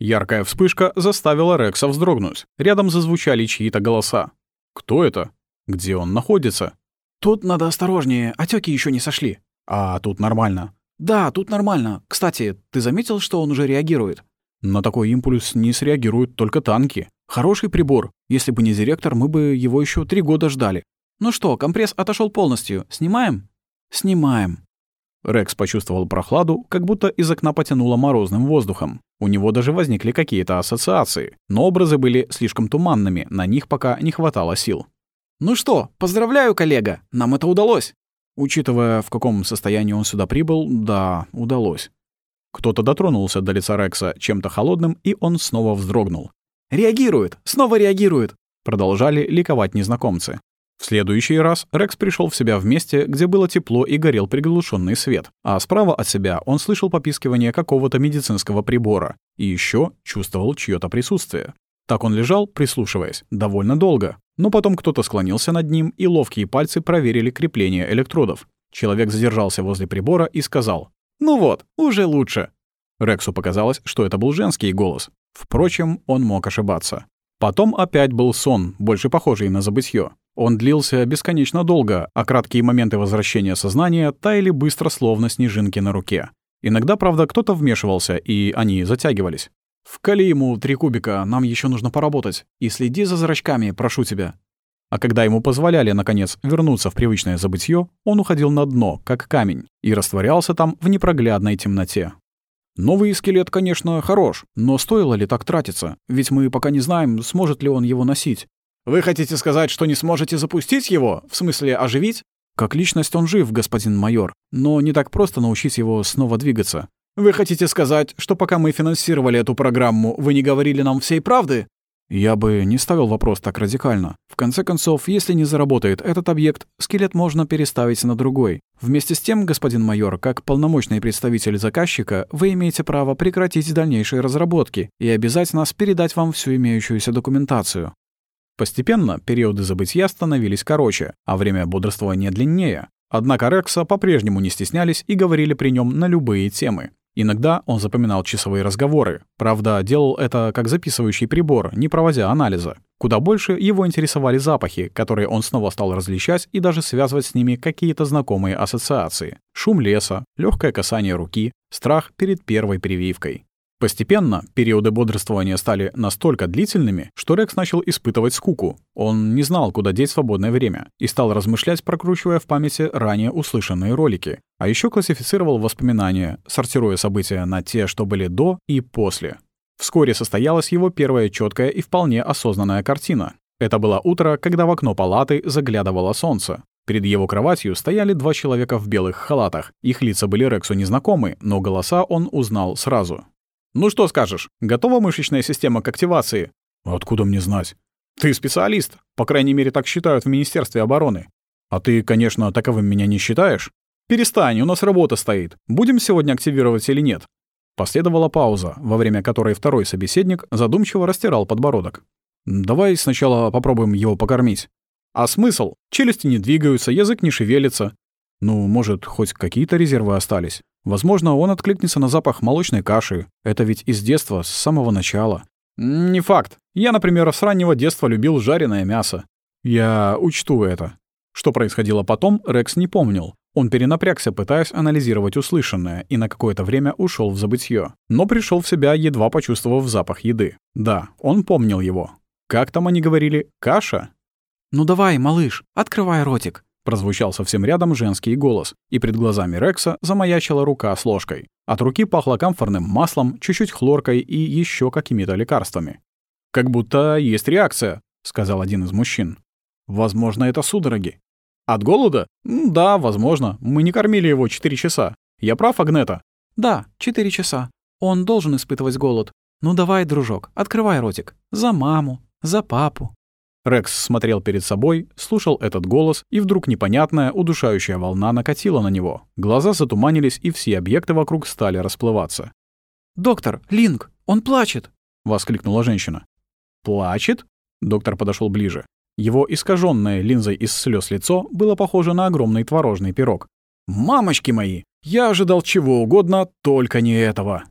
Яркая вспышка заставила Рекса вздрогнуть. Рядом зазвучали чьи-то голоса. Кто это? Где он находится? Тут надо осторожнее, отеки еще не сошли. А тут нормально. Да, тут нормально. Кстати, ты заметил, что он уже реагирует? На такой импульс не среагируют только танки. Хороший прибор. Если бы не директор, мы бы его еще три года ждали. Ну что, компресс отошел полностью. Снимаем? Снимаем. Рекс почувствовал прохладу, как будто из окна потянуло морозным воздухом. У него даже возникли какие-то ассоциации, но образы были слишком туманными, на них пока не хватало сил. «Ну что, поздравляю, коллега, нам это удалось!» Учитывая, в каком состоянии он сюда прибыл, да, удалось. Кто-то дотронулся до лица Рекса чем-то холодным, и он снова вздрогнул. «Реагирует! Снова реагирует!» Продолжали ликовать незнакомцы. В следующий раз Рекс пришел в себя в месте, где было тепло и горел приглушенный свет, а справа от себя он слышал попискивание какого-то медицинского прибора и еще чувствовал чье-то присутствие. Так он лежал, прислушиваясь, довольно долго, но потом кто-то склонился над ним, и ловкие пальцы проверили крепление электродов. Человек задержался возле прибора и сказал «Ну вот, уже лучше». Рексу показалось, что это был женский голос. Впрочем, он мог ошибаться. Потом опять был сон, больше похожий на забытье. Он длился бесконечно долго, а краткие моменты возвращения сознания таяли быстро, словно снежинки на руке. Иногда, правда, кто-то вмешивался, и они затягивались. «Вкали ему три кубика, нам еще нужно поработать. И следи за зрачками, прошу тебя». А когда ему позволяли, наконец, вернуться в привычное забытье, он уходил на дно, как камень, и растворялся там в непроглядной темноте. Новый скелет, конечно, хорош, но стоило ли так тратиться? Ведь мы пока не знаем, сможет ли он его носить. «Вы хотите сказать, что не сможете запустить его? В смысле, оживить?» «Как личность он жив, господин майор, но не так просто научить его снова двигаться. Вы хотите сказать, что пока мы финансировали эту программу, вы не говорили нам всей правды? Я бы не ставил вопрос так радикально. В конце концов, если не заработает этот объект, скелет можно переставить на другой. Вместе с тем, господин майор, как полномочный представитель заказчика, вы имеете право прекратить дальнейшие разработки и обязать нас передать вам всю имеющуюся документацию. Постепенно периоды забытия становились короче, а время бодрствования длиннее. Однако Рекса по-прежнему не стеснялись и говорили при нем на любые темы. Иногда он запоминал часовые разговоры. Правда, делал это как записывающий прибор, не проводя анализа. Куда больше его интересовали запахи, которые он снова стал различать и даже связывать с ними какие-то знакомые ассоциации. Шум леса, легкое касание руки, страх перед первой прививкой. Постепенно периоды бодрствования стали настолько длительными, что Рекс начал испытывать скуку. Он не знал, куда деть свободное время, и стал размышлять, прокручивая в памяти ранее услышанные ролики. А еще классифицировал воспоминания, сортируя события на те, что были до и после. Вскоре состоялась его первая четкая и вполне осознанная картина. Это было утро, когда в окно палаты заглядывало солнце. Перед его кроватью стояли два человека в белых халатах. Их лица были Рексу незнакомы, но голоса он узнал сразу. Ну что скажешь, готова мышечная система к активации? Откуда мне знать? Ты специалист, по крайней мере так считают в Министерстве обороны. А ты, конечно, таковым меня не считаешь? Перестань, у нас работа стоит. Будем сегодня активировать или нет? Последовала пауза, во время которой второй собеседник задумчиво растирал подбородок. Давай сначала попробуем его покормить. А смысл? Челюсти не двигаются, язык не шевелится. Ну, может, хоть какие-то резервы остались. Возможно, он откликнется на запах молочной каши. Это ведь из детства, с самого начала. Не факт. Я, например, с раннего детства любил жареное мясо. Я учту это. Что происходило потом, Рекс не помнил. Он перенапрягся, пытаясь анализировать услышанное, и на какое-то время ушел в забытье. Но пришел в себя, едва почувствовав запах еды. Да, он помнил его. Как там они говорили? Каша? «Ну давай, малыш, открывай ротик», Прозвучал совсем рядом женский голос, и перед глазами Рекса замаячила рука с ложкой. От руки пахло камфорным маслом, чуть-чуть хлоркой и еще какими-то лекарствами. «Как будто есть реакция», — сказал один из мужчин. «Возможно, это судороги». «От голода? Да, возможно. Мы не кормили его четыре часа. Я прав, Агнета?» «Да, четыре часа. Он должен испытывать голод. Ну давай, дружок, открывай ротик. За маму, за папу». Рекс смотрел перед собой, слушал этот голос, и вдруг непонятная, удушающая волна накатила на него. Глаза затуманились, и все объекты вокруг стали расплываться. «Доктор, Линк, он плачет!» — воскликнула женщина. «Плачет?» — доктор подошел ближе. Его искаженное линзой из слез лицо было похоже на огромный творожный пирог. «Мамочки мои! Я ожидал чего угодно, только не этого!»